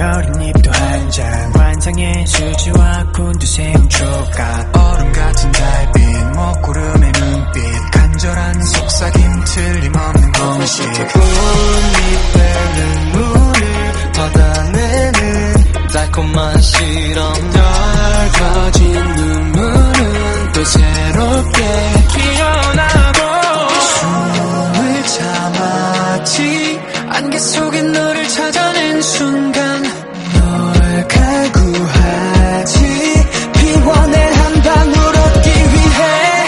꽃잎 한장 어린 잎도 한 장 환상의 수지와 곤두세운 조각 얼음 같은 달빛 먹구름의 눈빛 간절한 속삭임 틀림없는 공식. 꽃잎의 눈물을 걷어내는 달콤한 실험. 넓어진 눈물은 또 새롭게 피어나고. 숨을 참았지 안개 속에 너를 찾아낸 순간 널 갈구하지. 피원의 한 방울 얻기 위해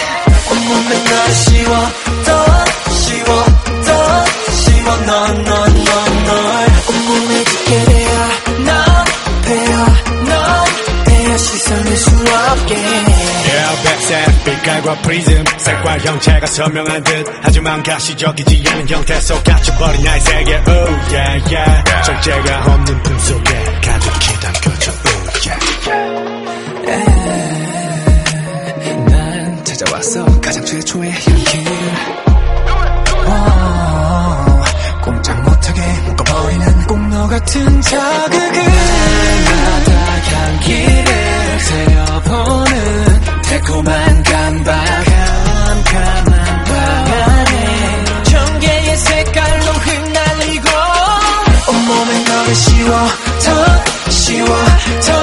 온몸에 날 씌워 더 씌워 더 씌워. 넌넌 백색 빛깔과 프리즘. 색과 형체가 선명한 듯. 하지만 가시적이지 않은 형태 속 갇혀버린 나의 세계. Oh yeah yeah. 절제가 없는 품속에 가득히 담겨져. Oh yeah 난 찾아왔어 가장 최초의 향기를. 어, 꼼짝 못하게 묶어버리는 꼭 너 같은 자극을 씌워 더 씌워 더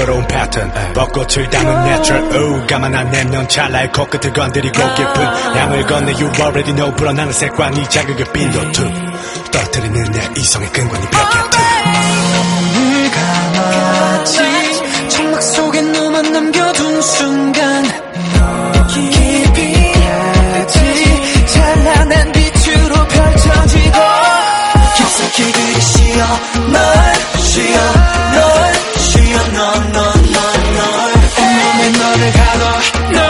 단조로운 패턴. 벚꽃을 담은 내추럴 오 가만한 내면 찰나의 코끝을 건드리고 깊은 양을 건네. You already know 불어나는 색광이 자극의 빈도 툭 떨어뜨리는 내 이성의 근관이 벽에 툭 눈을 감았지 천막 속에 너만 남겨둔 순간 깊이 빛이 찬란한 빛으로 펼쳐지고 깊숙이 그리 쉬어 널 쉬어. 하늘 가둬